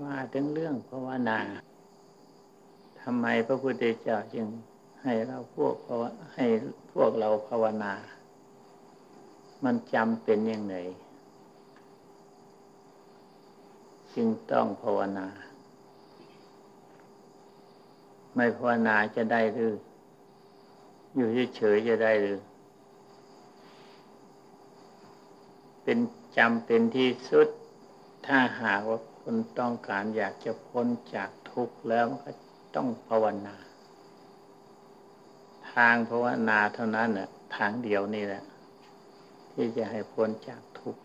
มาถึงเรื่องภาวนาทำไมพระพุทธเจ้าจึงให้เราพวกภาวให้พวกเราภาวนา มันจำเป็นอย่างไรจึงต้องภาวนา ไม่ภาวนาจะได้หรือ อยู่เฉยๆจะได้หรือ เป็นจำเป็นที่สุดถ้าหากว่า คนต้องการอยากจะพ้นจากทุกข์แล้วก็ต้องภาวนา ทางภาวนาเท่านั้นน่ะทางเดียวนี่แหละ ที่จะให้พ้นจากทุกข์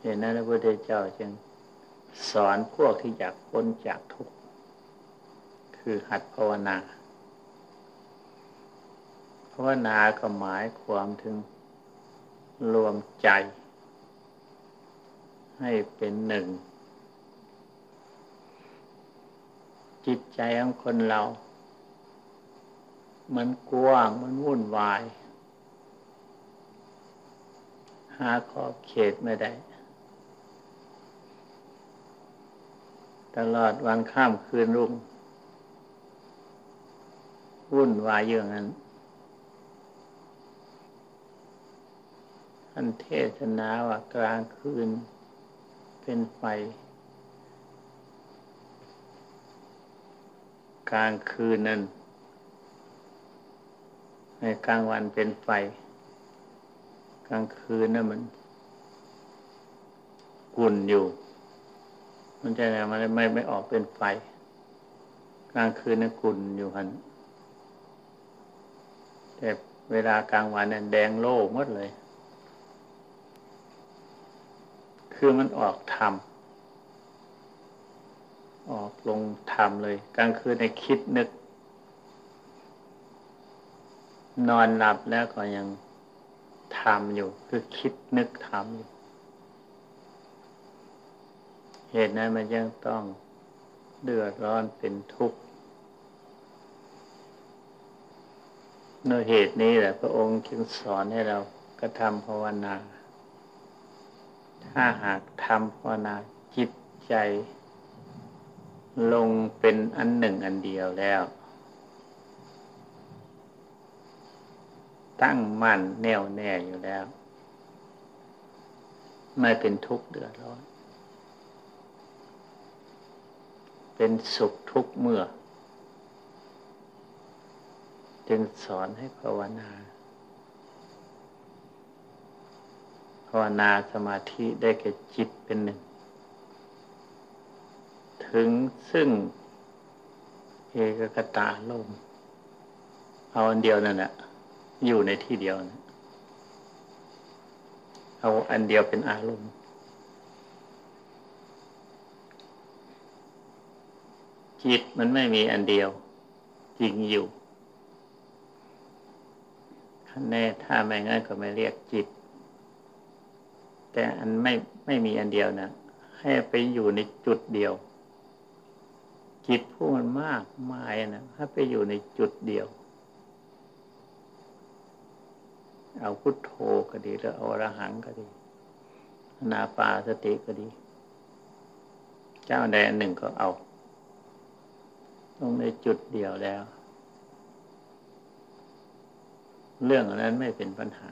เห็นนั้นพระพุทธเจ้าจึงสอนพวกที่อยากพ้นจากทุกข์คือหัดภาวนา ภาวนาก็หมายความถึงรวมใจ ให้เป็นหนึ่ง จิตใจของคนเรา มันกว้างมันวุ่นวาย หาขอบเขตไม่ได้ ตลอดวันข้ามคืนรุ่ง วุ่นวายอย่างนั้นท่านเทศนาว่ากลางคืน เป็นไฟ กลางคืนนั้นในกลางวันเป็นไฟ กลางคืนนั้นมันกุ่นอยู่ มันจะไมันไม่ไม่ออกเป็นไฟ กลางคืนนั้นกุ่นอยู่หันแต่เวลากลางวันนั้นแดงโล่หมดเลย คือมันออกธรรมออกลงธรรมเลยกลางคืนในคิดนึก นอนหลับแล้วก็ยังทำอยู่ คือคิดนึกทำอยู่ เหตุนั้นมันยังต้องเดือดร้อนเป็นทุกข์โดยเหตุนี้แหละพระองค์จึงสอนให้เรากระทำภาวนา ถ้าหากทำภาวนาจิตใจลงเป็นอันหนึ่งอันเดียวแล้ว ตั้งมั่นแน่วแน่อยู่แล้ว ไม่เป็นทุกข์เดือดร้อน เป็นสุขทุกเมื่อ จึงสอนให้ภาวนา ภาวนาสมาธิได้แก่จิตเป็นหนึ่ง ถึงซึ่งเอกกตาลมเอาอันเดียวนั่นแหละอยู่ในที่เดียวนะเอาอันเดียวเป็นอารมณ์ จิตมันไม่มีอันเดียว จริงอยู่แน่ถ้าไม่งั้นก็ไม่เรียกจิต แต่อันไม่ไม่มีอันเดียวนะให้ไปอยู่ในจุดเดียว จิตผู้มันมากมายนะให้ไปอยู่ในจุดเดียว เอาพุทโธก็ดีหรือเอาระหังก็ดีนาปาสติก็ดี เจ้าใดอันหนึ่งก็เอาลงในจุดเดียวแล้ว เรื่องอนั้นไม่เป็นปัญหา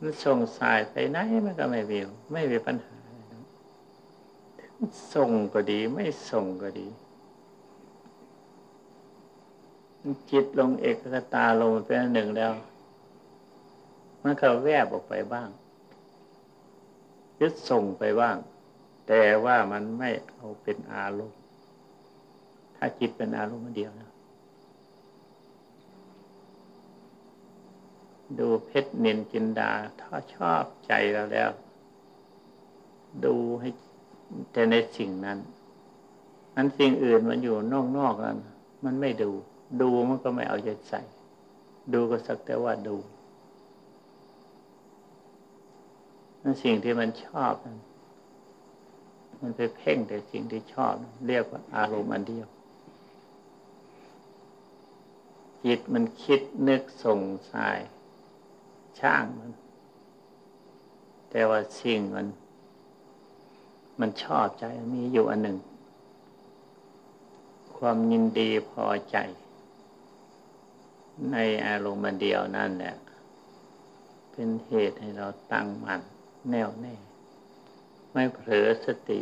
มันส่งสายไปไหนมันก็ไม่มีไม่มีปัญหาส่งก็ดี ไม่ส่งก็ดี จิตลงเอกคตาลงเป็นหนึ่งแล้ว มันก็แวบออกไปบ้างยึดส่งไปบ้าง แต่ว่ามันไม่เอาเป็นอารมณ์ ถ้าจิตเป็นอารมณ์เดียวนะ ดูเพชรเนินจินดา ถ้าชอบใจเราแล้ว ดูให้แต่ในสิ่งนั้นนั้นสิ่งอื่นมันอยู่นอกๆนั้น มันไม่ดู ดูมันก็ไม่เอาใจใส่ ดูก็สักแต่ว่าดูนั้นสิ่งที่มันชอบมันไปเพ่งแต่สิ่งที่ชอบ เรียกว่าอารมณ์อันเดียว จิตมันคิดนึกส่งสาย ช่างมัน แต่ว่าสิ่งมัน มันชอบใจมีอยู่อันหนึ่ง ความยินดีพอใจ ในอารมณ์เดียวนั่นแหละเป็นเหตุให้เราตั้งมั่นแน่วแน่ ไม่เผลอสติ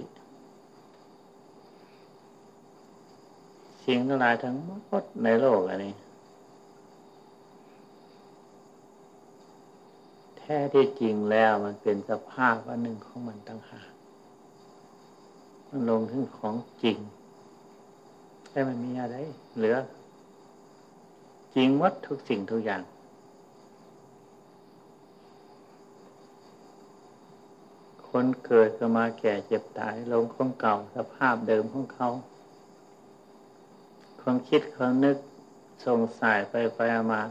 สิ่งทั้งหลายทั้งหมดในโลกอันนี้ ท้ที่จริงแล้วมันเป็นสภาพอันหนึ่งของมันตั้งหากมันลงถึงของจริง แต่มันมีอะไร เหลือ จริงวัดทุกสิ่งทุกอย่าง คนเกิดก็มาแก่เจ็บตายลงของเก่าสภาพเดิมของเขา ความคิดความนึกส่งสายไปไปมา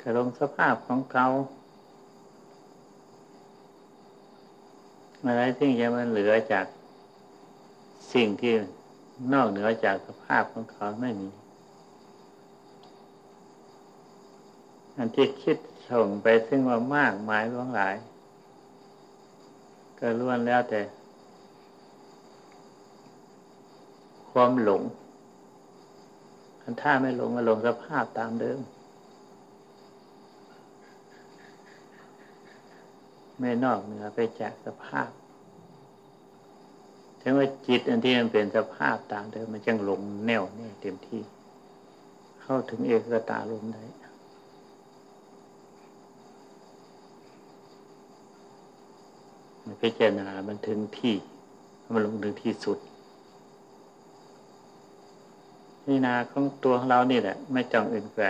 ก็ลงสภาพของเขา อะไรที่ยังมันเหลือจากสิ่งที่นอกเหนือจากสภาพของเขาไม่มี อันที่คิดส่งไปซึ่งว่ามากมายหลวงหลาย ก็ล้วนแล้วแต่ ความหลงถ้าไม่หลงก็หลงสภาพตามเดิม ไม่นอกเหนือไปจากสภาพถึงว่าจิตอันที่มันเป็นสภาพตามเดิมมันจึงหลงแน่วแน่เต็มที่ เข้าถึงเอกตาลมได้พิจารณามันถึงที่ มันลงถึงที่สุดนี่นาของตัวของเรานี่แหละ ไม่จ้องอื่นไกล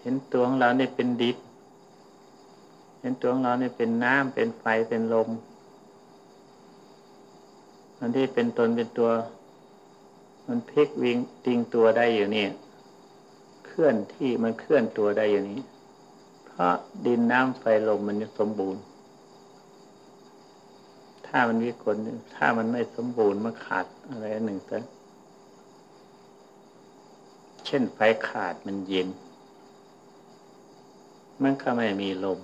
เห็นตัวของเราเนี่เป็นดิบ เห็นตัวของเราเนี่ยเป็นน้ำเป็นไฟเป็นลมอันที่เป็นตนเป็นตัว มันพลิกวิ่งติงตัวได้อยู่นี่เคลื่อนที่มันเคลื่อนตัวได้อยู่นี้ เพราะดินน้ำไฟลมมันสมบูรณ์ ถ้ามันวิกลถ้ามันไม่สมบูรณ์มันขาดอะไรหนึ่งแต่เช่นไฟขาดมันเย็น มันก็ไม่มีลม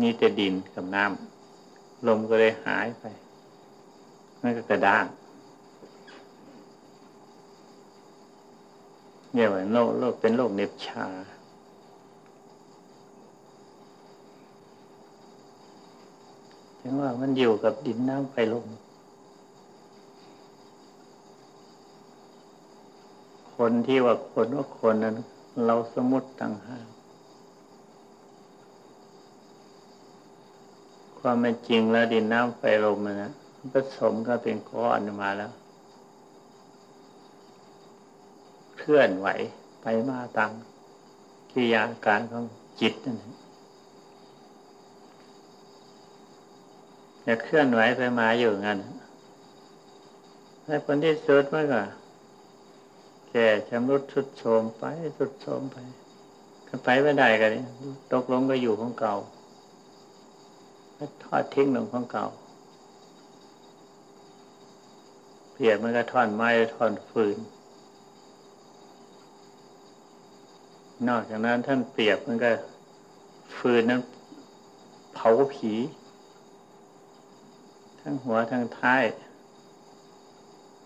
มีแต่ดินกับน้ำลมก็เลยหายไปมันก็กระด้างเนี่ยว่าโลกโลกเป็นโลกเน็บชา ถึงว่ามันอยู่กับดินน้ำไฟลม คนที่ว่าคนว่าคนนั้น เราสมมติต่างหาก ความเป็นจริงแล้วดินน้ำไฟลมนะผสมก็เป็นก้อนมาแล้ว เคลื่อนไหวไปมาตามกิริยาการของจิตนั่นเองจะเคลื่อนไหวไปมาอยู่งั้นในผลที่สุดมันก็แก่ชำรุดสุดโทมไปสุดโทมไปก็ไปไม่ได้กันตกลงก็อยู่ของเก่า ทอดทิ้งลงของเก่า เปรียบมันก็ท่อนไม้ท่อนฟืน นอกจากนั้นท่านเปรียบมันก็ ฟืนนั้น เผาผี ทั้งหัวทั้งท้าย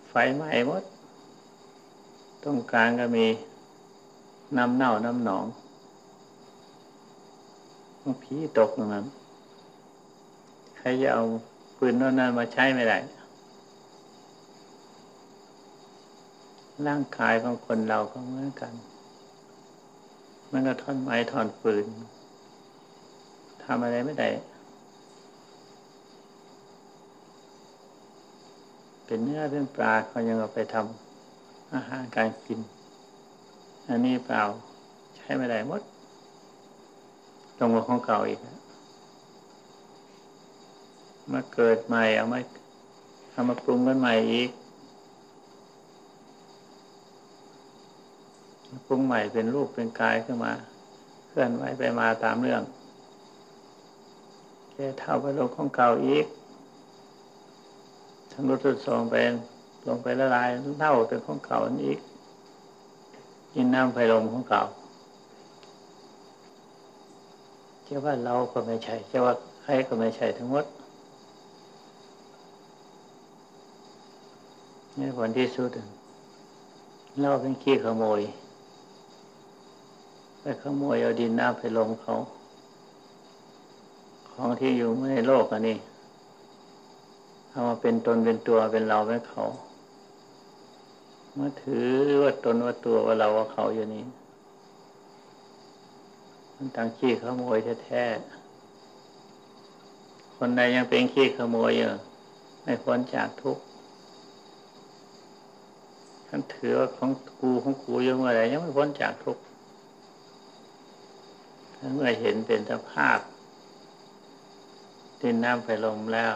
ไฟไหม้หมดตรงกลางก็มีน้ำเน่าน้ำหนองผีตกตรงนั้น ใครจะเอาปืนโน้นนั้นมาใช้ไม่ได้ ร่างกายของคนเราก็เหมือนกัน มันก็ท่อนไม้ท่อนปืนทำอะไรไม่ได้ เป็นเนื้อเป็นปลาเขายังเอาไปทำอาหารการกิน อันนี้เปล่าใช้ไม่ได้หมดตรงกับของเก่าอีกแล้ว มาเกิดใหม่ เอามาเอามาปรุงกันใหม่อีกปรุงใหม่เป็นรูปเป็นกายขึ้นมา เคลื่อนไหวไปมาตามเรื่องแค่เท่าไปโลกของเก่าอีกทั้งรถทุดสองไปลงไปละลายเน่าเป็นของเก่าอันอีกกินน้ำไฟลมของเก่าเจ้าว่าเราก็ไม่ใช่เจ้าว่าใครก็ไม่ใช่ทั้งหมด ในผลที่สุดเราเป็นขี้ขโมย ไปขโมยเอาดินน้ำไปลงเขา ของที่อยู่ในโลกอันนี้เอามาเป็นตนเป็นตัวเป็นเราเป็นเขามาถือว่าตนว่าตัวว่าเราว่าเขาอยู่นี่มันต่างขี้ขโมยแท้ๆคนใดยังเป็นขี้ขโมยอยู่ไม่พ้นจากทุกข์ ท่านถือว่าของกูของกูยู่เมื่อไรยังไม่พ้นจากทุกข์เมื่อเห็นเป็นสภาพดินน้ำไปลมแล้ว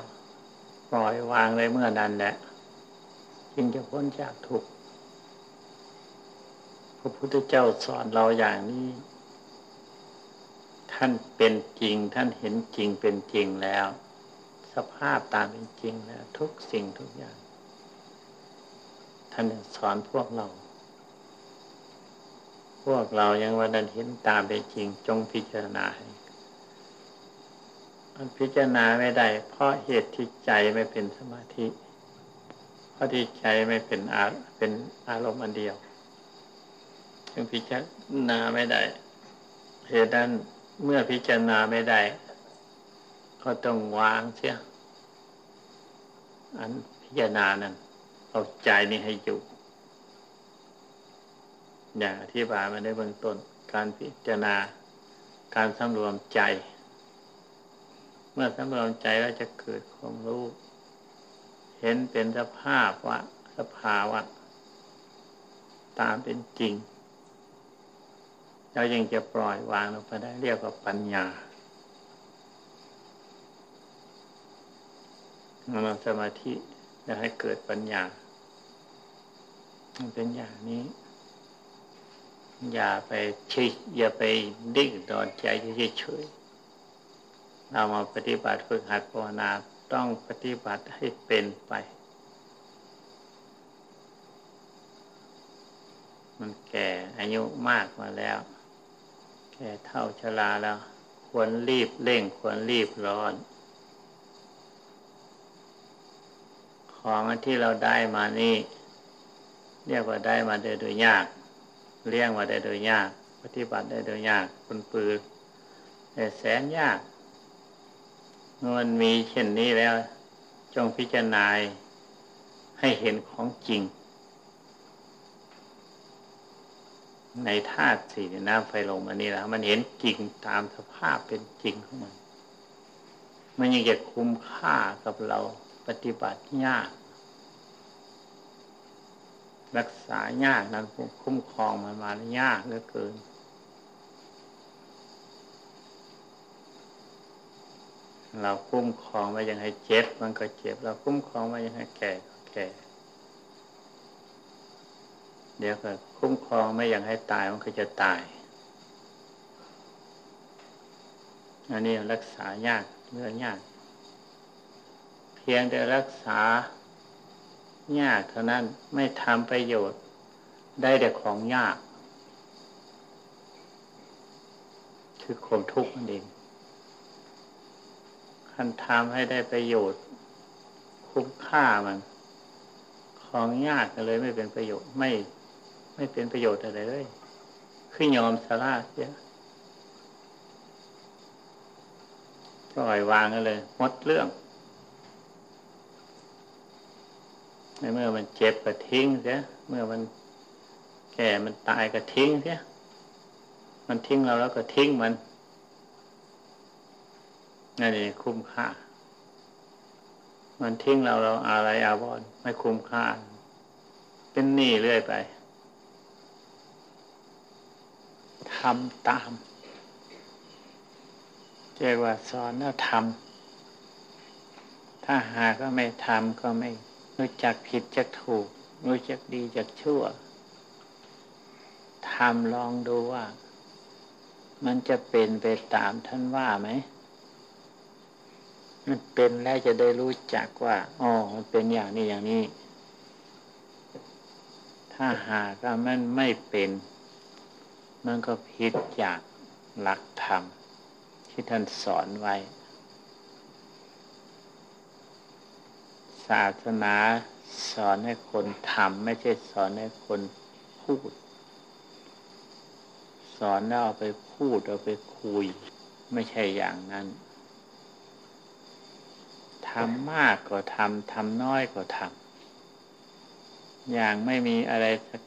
ปล่อยวางเลยเมื่อนั้นแหละจึงจะพ้นจากทุกข์พระพุทธเจ้าสอนเราอย่างนี้ ท่านเป็นจริง ท่านเห็นจริงเป็นจริงแล้ว สภาพตามเป็นจริงแล้ว ทุกสิ่งทุกอย่าง ท่านสอนพวกเรา พวกเรายังวันเห็นตามเป็นจริงจงพิจารณาให้มันพิจารณาไม่ได้ เพราะเหตุที่ใจไม่เป็นสมาธิ เพราะที่ใจไม่เป็นอาเป็นอารมณ์อันเดียว จึงพิจารณาไม่ได้ เหตุนั้นเมื่อพิจารณาไม่ได้ ก็ต้องวางเสียอันพิจารณานั้น เอาใจนี้ให้อยู่ อย่างอธิบายมาในเบื้องต้น การพิจารณา การสำรวมใจ เมื่อสำรวมใจแล้วจะเกิดความรู้ เห็นเป็นสภาพว่าสภาวะ ตามเป็นจริง เรายังจะปล่อยวางลงไปได้เรียกว่าปัญญามันสมาธิจะให้เกิดปัญญา มันเป็นอย่างนี้ อย่าไปเฉยอย่าไปดิ้งดอนใจเฉยๆเรามาปฏิบัติฝึกหัดภาวนาต้องปฏิบัติให้เป็นไป มันแก่อายุมากมาแล้ว แก่เท่าชราแล้ว ควรรีบเร่งควรรีบร้อนของที่เราได้มานี่ เรียกว่าได้มาโดยโดยยาก เลี้ยงมาได้โดยยาก ปฏิบัติได้โดยยากคุณปืนแต่แสนยากมันมีเช่นนี้แล้ว จงพิจารณาให้เห็นของจริง ในธาตุสี่น้ำไฟลมอันนี้แล้วมันเห็นจริงตามสภาพเป็นจริงของมัน มันยังจะคุ้มค่ากับเราปฏิบัติยาก รักษายากนั้นคุ้มครองมันมายากเหลือเกิน เราคุ้มครองไว้ยังให้เจ็บ มันก็เจ็บ เราคุ้มครองไว้ยังให้แก่ก็แก่ เดี๋ยวก็คุ้มครองไม่อย่างให้ตายมันก็จะตาย อันนี้รักษายากเรื่องยาก เพียงแต่รักษา ยากเท่านั้นไม่ทำประโยชน์ ได้แต่ของยาก คือความทุกข์นั่นเองคันทำให้ได้ประโยชน์ คุ้มค่ามัน ของยากเลยไม่เป็นประโยชน์ไม่ ไม่เป็นประโยชน์อะไรเลยคือยอมสาระเสียปล่อยวางกันเลยหมดเรื่อง ในเมื่อมันเจ็บก็ทิ้งเสียเมื่อมันแก่มันตายก็ทิ้งเสียมันทิ้งเราแล้วก็ทิ้งมันนั่นเองคุ้มค่า มันทิ้งเราเราอะไรอาวรไม่คุ้มค่า เป็นหนี้เรื่อยไปทำตามเรียกว่าสอนแล้วทำถ้าหากก็ไม่ทำก็ไม่ รู้จักผิดจักถูก รู้จักดีจักชั่วทำลองดูว่า มันจะเป็นไปตามท่านว่าไหม มันเป็นแล้วจะได้รู้จักว่าอ๋อมันเป็นอย่างนี้อย่างนี้ ถ้าหากว่ามันไม่เป็น มันก็ผิดจากหลักธรรมที่ท่านสอนไว้าสนาสอนให้คนทำไม่ใช่สอนให้คนพูด สอนแล้วเอาไปพูดเอาไปคุย ไม่ใช่อย่างนั้นทำมากก็ทำทำน้อยก็ทำอย่างไม่มีอะไรสัก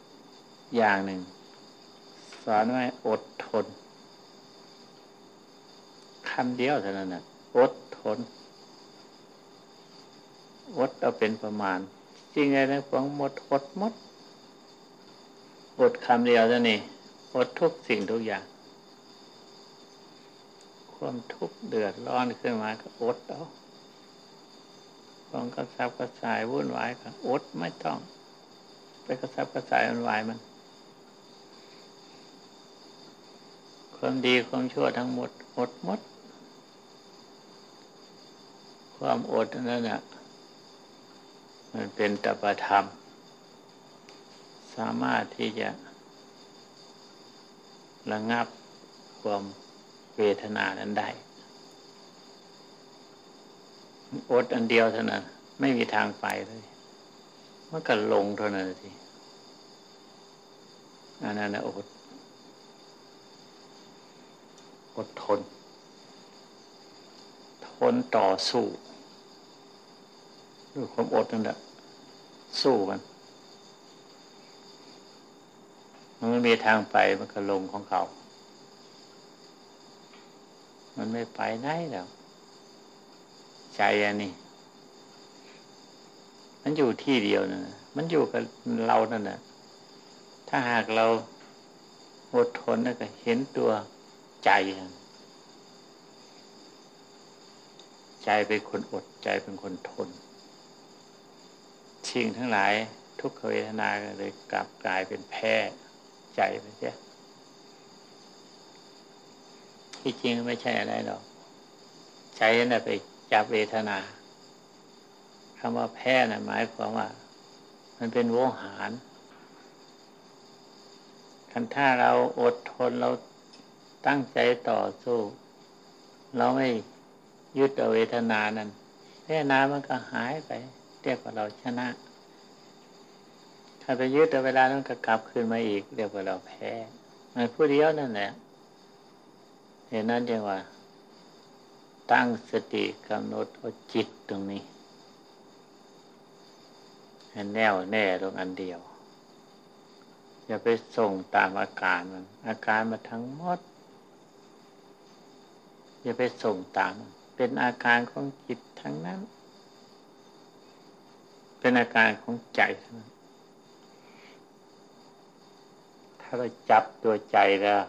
อย่างหนึ่ง สอนไว้อดทนคำเดียวเท่านั้นนะอดทน อดเอาเป็นประมาณจริงไงนะฟังหมดอดหมดอดคำเดียวเท่านี้อดทุกสิ่งทุกอย่าง ความทุกข์เดือดร้อนขึ้นมาก็อดเอาความกระซับกระสายวุ่นวายก็อดไม่ต้อง ไปกระซับกระสายวุ่นวายมัน ความดีความชั่วทั้งหมดอดหมด ความอดนั่นแหละ มันเป็นตปธรรม สามารถที่จะระงับความเวทนานั้นได้ อดอันเดียวเท่านั้น ไม่มีทางไปเลยมันก็ลงเท่านั้นทีอันนั้นนะอดอดทน ทนต่อสู้ด้วยความอดนั่นแหละ สู้มันมันไม่มีทางไปมันก็ลงของเขา มันไม่ไปไหนแล้วใจอันนี้ มันอยู่ที่เดียวนะมันอยู่กับเรานั่นแหละถ้าหากเราอดทนแล้วก็เห็นตัวใจ ใจเป็นคนอดใจเป็นคนทน สิ่งทั้งหลายทุกขเวทนาเลยกลับกลายเป็นแพ้ใจไปเสียที่จริงไม่ใช่อะไรหรอก ใจนั่นไปจับเวทนาคำว่าแพ้นะ่ะหมายความว่า มันเป็นโวหารคันถ้าเราอดทนเราตั้งใจต่อสู้ เราไม่ยึดเอาเวทนานั้นเวทนามันก็หายไปเรียกว่าเราชนะ ถ้าไปยึดแต่เวลานั้นก็กลับคืนมาอีกเรียว่าเราแพ้มันผู้เดียวนั่นแหละเห็นนั้นจังว่า ตั้งสติกำหนดเอาจิตตรงนี้ให้แน่วแน่ตรงอันเดียว อย่าไปส่งตามอาการมัน อาการมาทั้งหมด อย่าไปส่งตาม เป็นอาการของจิตทั้งนั้น เป็นอาการของใจเท่านั้นถ้า เราจับตัวใจแล้ว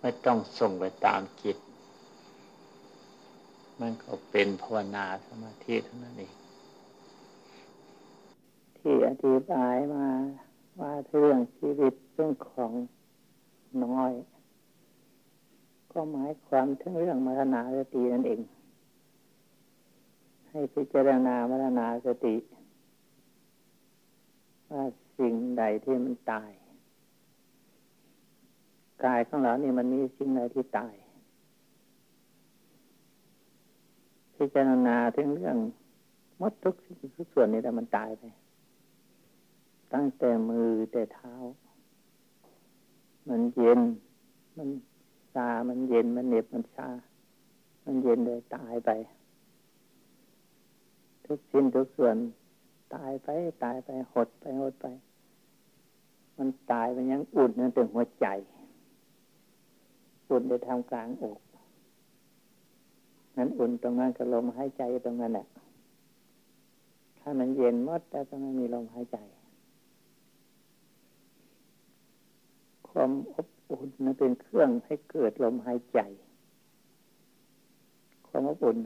ไม่ต้องส่งไปตามจิต มันก็เป็นภาวนาสมาธิเท่านั้นเองที่อธิบายมาว่าเรื่องชีวิตเรื่องของน้อย ก็หมายความถึงเรื่องมรณาสตินั่นเอง ให้พิจารณามรณาสติ ว่าสิ่งใดที่มันตาย กายของเรานี่มันมีสิ่งใดที่ตาย พิจารณาถึงเรื่องมดทุกทุกส่วนนี้แต่มันตายไป ตั้งแต่มือแต่เท้า มันเย็น มันชา มันเย็น มันเหน็บ มันชา มันเย็นเลยตายไป ทุกชิ้นทุกส่วน ตายไป ตายไป หดไป หดไป มันตายไปยังอุ่นนั่นถึงหัวใจ อุ่นได้ทำกลางอกนั้นอุ่นตรงนั้นก็ลมหายใจตรงนั้นแหละถ้ามันเย็นมดแต่ตรงนั้นมีลมหายใจ ความอบอุ่นนั้นเป็นเครื่องให้เกิดลมหายใจ ความอบอุ่น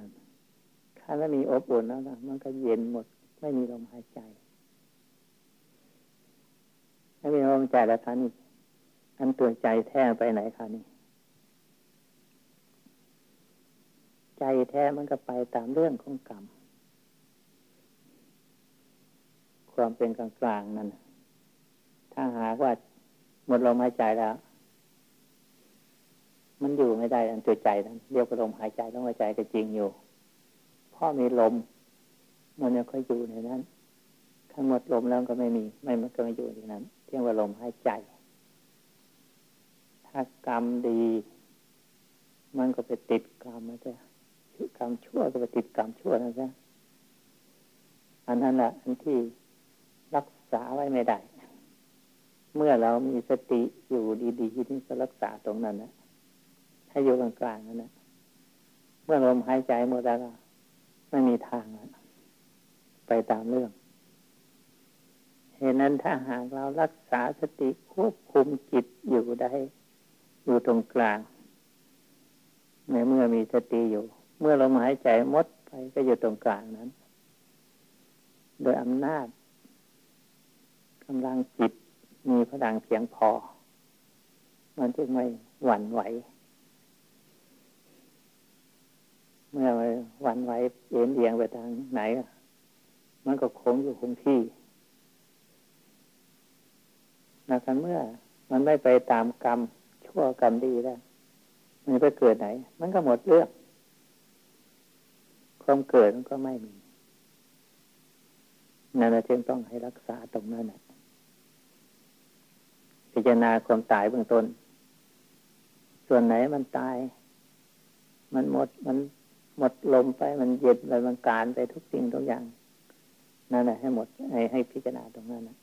ถ้าไม่มีอบอุ่นแล้วมันก็เย็นหมด ไม่มีลมหายใจไม่มีลมหายใจแล้วท่านี่อันตัวใจแท้ไปไหนคะนี่ ใจแท้มันก็ไปตามเรื่องของกรรม ความเป็นกลางกลางนั่นถ้าหากว่าหมดลมหายใจแล้ว มันอยู่ไม่ได้อันตัวใจนั้นเรียกว่าลมหายใจลมหายใจก็จริงอยู่เพราะมีลม มันยังค่อยอยู่ในนั้นทั้งหมดลมแล้วก็ไม่มี ไม่มันก็ไม่อยู่ในนั้นเพียงว่าลมหายใจ ถ้ากรรมดี มันก็ไปติดกรรมนะจ๊ะ กรรมชั่วก็ไปติดกรรมชั่วนะจ๊ะอันนั้นแหละอันที่รักษาไว้ไม่ได้ เมื่อเรามีสติอยู่ดีๆที่จะรักษาตรงนั้นนะให้อยู่กลางๆนั่นนะเมื่อลมหายใจหมดแล้วไม่มีทางไปตามเรื่องเหตุนั้นถ้าหากเรารักษาสติควบคุมจิตอยู่ได้ อยู่ตรงกลาง ในเมื่อมีสติอยู่ เมื่อลมหายใจมดไปก็อยู่ตรงกลางนั้น โดยอำนาจกำลังจิตมีพลังเพียงพอ มันจึงไม่หวั่นไหว เมื่อหวั่นไหวเอ็นเอียงไปทางไหน มันก็คงอยู่คงที่นะครับเมื่อมันไม่ไปตามกรรมชั่วกรรมดีแล้ว มันไปเกิดไหน มันก็หมดเรื่อง ความเกิดมันก็ไม่มีนั่นแหละจึงต้องให้รักษาตรงนั้นนะพิจารณาความตายเบื้องต้น ส่วนไหนมันตาย มันหมดมันหมดลมไปมันเย็นไปมันการไปทุกสิ่งทุกอย่างนั่นแหละให้หมดให้ให้พิจารณาตรงนั้นนะ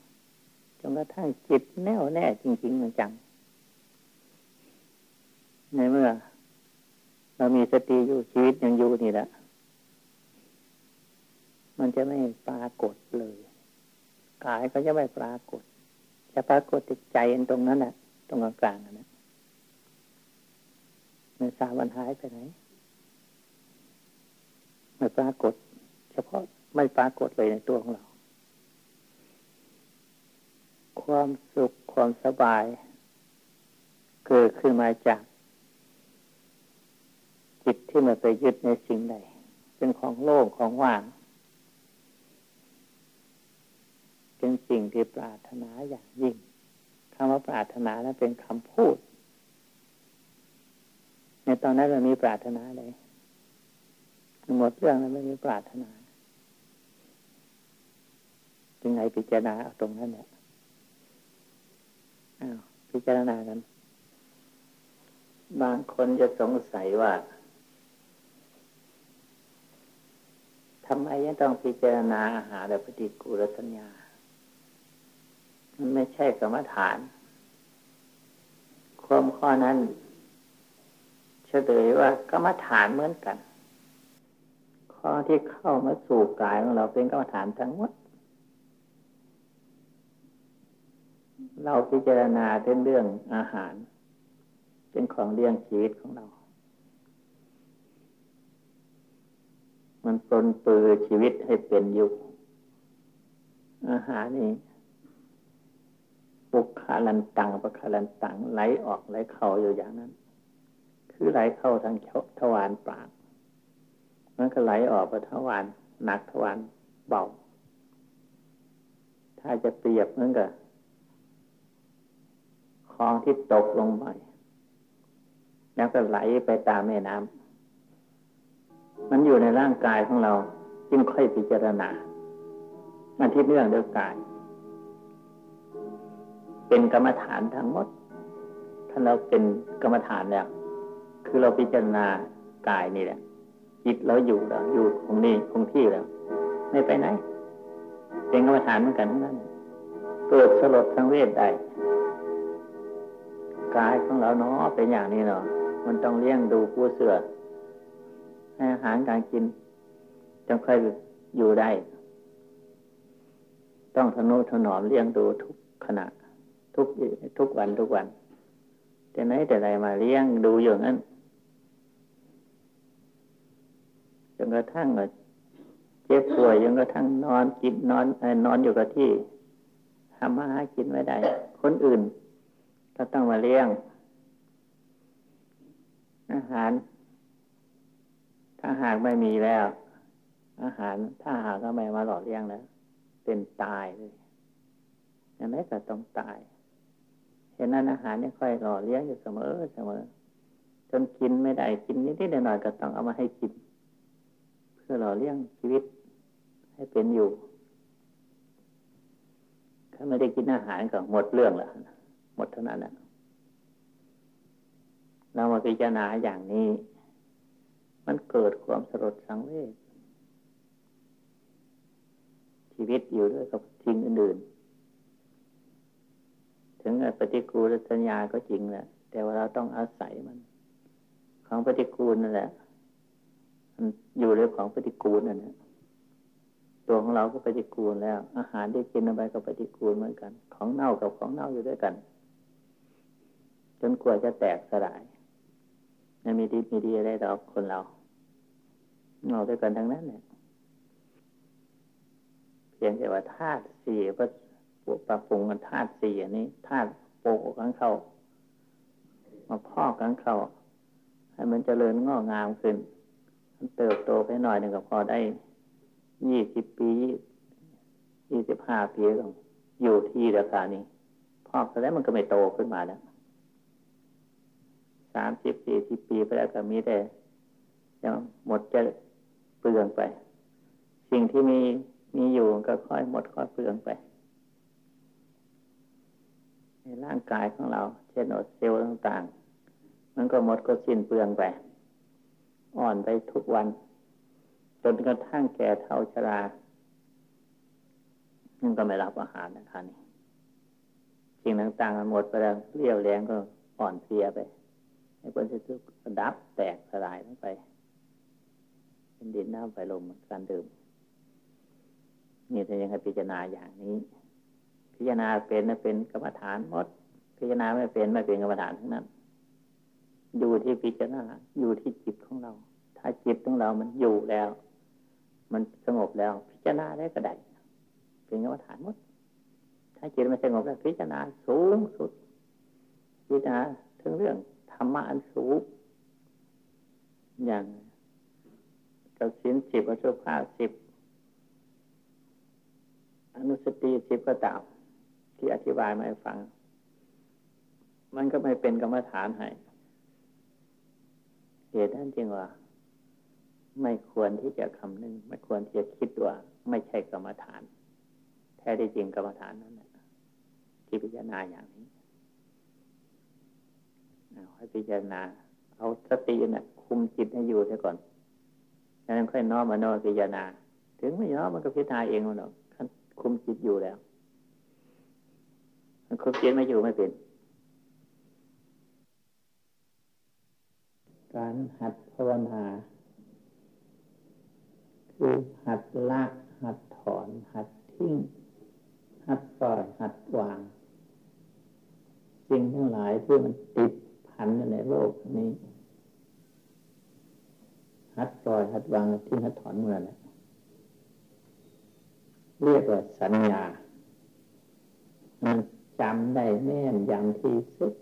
จนกระทั่งจิตแน่วแน่จริงๆมันจังในเมื่อ เรามีสติอยู่ชีวิตยังอยู่นี่แหละ มันจะไม่ปรากฏเลย กายก็จะไม่ปรากฏ จะปรากฏติดใจตรงนั้นแหละตรงกลางๆนะมันสาวันหายไปไหนไม่ปรากฏ เฉพาะไม่ปรากฏเลยในตัวของเรา ความสุขความสบาย เกิดขึ้นมาจาก จิตที่มันไปยึดในสิ่งใดเป็นของโล่งของว่าง เป็น สิ่งที่ปรารถนาอย่างยิ่งคำว่าปรารถนานั้นเป็นคำพูด ในตอนนั้นเรามีปรารถนาเลยหมดเรื่องแล้วไม่มีปรารถนาจึงไงพิจารณาเอาตรงนั้นเนี่ยอ้าวพิจารณากัน บางคนจะสงสัยว่าทำไมยังต้องพิจารณาอาหารและปฏิกูลสัญญา มันไม่ใช่กรรมฐาน ความข้อนั้นเฉลยว่ากรรมฐานเหมือนกัน ข้อที่เข้ามาสู่กายของเราเป็นกรรมฐานทั้งหมด เราพิจารณาเรื่องเรื่องอาหาร เป็นของเลี้ยงชีวิตของเรา มันปนเปื้อชีวิตให้เป็นอยู่อาหารนี่ ปุกขาลันตังปะขาลันตังไหลออกไหลเข้าอยู่อย่างนั้น คือไหลเข้าทางทวารปากมันก็ไหลออกไปทวารหนักทวารเบา ถ้าจะเปรียบเหมือนกับคลองที่ตกลงไปแล้วก็ไหลไปตามแม่น้ำมันอยู่ในร่างกายของเรา จึงค่อยพิจารณามันที่เรื่องเดียวกาย เป็นกรรมฐานทั้งหมด ถ้าเราเป็นกรรมฐานแล้วคือเราพิจารณากายนี่แหละจิตเราอยู่แล้วอยู่คงนี้คงที่แล้ว ไม่ไปไหน เป็นกรรมฐานเหมือนกันทั้งนั้นเกิดสลดสังเวชได้กายของเราเนาะเป็นอย่างนี้เนาะมันต้องเลี้ยงดูผู้เสือให้อาหารการกินจงค่อยอยู่ได้ ต้องทนุถนอมเลี้ยงดูทุกขณะ ทุกทุกวันทุกวัน แต่ไหนแต่ไรมาเลี้ยงดูอย่างนั้นจนกระทั่งเจ็บป่วยจนกระทั่งนอนกินนอนนอนอยู่กับที่ทำมาหากินไม่ได้ คนอื่นก็ต้องมาเลี้ยง อาหาร ถ้าหากไม่มีแล้ว อาหารถ้าหากก็ไม่มาหล่อเลี้ยงแล้ว เป็นตายเลยย่างไรก็ต้องตาย เห็นนั้นอาหารเนี่ยค่อยหล่อเลี้ยงอยู่เสมอเสมอ จนกินไม่ได้กินนิดๆหน่อยๆก็ต้องเอามาให้กิน เพื่อหล่อเลี้ยงชีวิตให้เป็นอยู่ ถ้าไม่ได้กินอาหารก็หมดเรื่องแล้วหมดเท่านั้นนะเรามาพิจารณาอย่างนี้ มันเกิดความสลดสังเวชชีวิตอยู่ด้วยกับสิ่งอื่นๆ ถึงปฏิกูลสัญญาก็จริงแหละ แต่ว่าเราต้องอาศัยมัน ของปฏิกูลนั่นแหละมันอยู่เรื่องของปฏิกูลนั่นแหละตัวของเราก็ปฏิกูลแล้ว อาหารที่กินไปก็ปฏิกูลเหมือนกัน ของเน่ากับของเน่าอยู่ด้วยกัน จนกว่าจะแตกสลายไม่มีดีมีดีอะไรหรอกคนเราเน่าด้วยกันทั้งนั้นเนี่ยเพียงแต่ว่าธาตุสี่ พระปรับปรุงกันธาตุสี่อันนี้ธาตุโปกกันเข้ามาพอกกันเข้าให้มันเจริญงอกงามขึ้น มันเติบโตไปหน่อยหนึ่งก็พอได้ยี่สิบปียี่สิบห้าปีก็อยู่ที่ราคานี้ พอกแล้วมันก็ไม่โตขึ้นมาแล้วสามสิบสี่สิบปีไปแล้วก็มีแต่ยังหมดจะเปลืองไป สิ่งที่มีมีอยู่ก็ค่อยหมดค่อยเปลืองไป ในร่างกายของเรา เช่นอดเซลล์ต่างๆ มันก็หมดก็สิ้นเปลืองไป อ่อนไปทุกวัน จนกระทั่งแก่เท่าชรามันก็ไม่รับอาหารนะคะนี่สิ่งต่างๆมันหมดไปแล้วเรียวแรงก็อ่อนเพลียไปให้คนจะทุกดับแตกสลายลงไปเป็นดินน้ำไฟลมการดื่มนี่จะยังให้พิจารณาอย่างนี้ พิจารณาเป็นนะเป็นกรรมฐานหมด พิจารณาไม่เป็นไม่เป็นกรรมฐานทั้งนั้น อยู่ที่พิจารณาอยู่ที่จิตของเรา ถ้าจิตของเรามันอยู่แล้ว มันสงบแล้ว พิจารณาได้ก็ได้เป็นกรรมฐานหมด ถ้าจิตมันสงบแล้วพิจารณาสูงสุด พิจารณาถึงเรื่องธรรมะอันสูงอย่างกับสินสิบอสุภาสิบอนุสติสิบก็ตาม ที่อธิบายมาให้ฟัง มันก็ไม่เป็นกรรมฐานให้เหตุนั้นจริงว่า ไม่ควรที่จะคำนึง ไม่ควรที่จะคิดว่า ไม่ใช่กรรมฐาน แท้ที่จริงกรรมฐานนั้นที่พิจารณาอย่างนี้ให้พิจารณา เอาสตินะ่ะ คุมจิตให้อยู่เสียก่อนแล้วค่อยน้อมมาโนพิจารณา ถึงไม่น้อมมันก็พิจารณาเองมันหรอกคุมจิตอยู่แล้ว มันคุมจิตไม่อยู่ไม่เป็น การหัดภาวนาคือหัดละหัดถอน หัดทิ้ง หัดปล่อยหัดวาง สิ่งทั้งหลายที่มันติดพันอยู่ในโลกนี้ หัดปล่อยหัดวางทิ้งหัดถอนเมื่อไหร่เรียกว่าสัญญา มัน จำได้แน่นยำที่สุด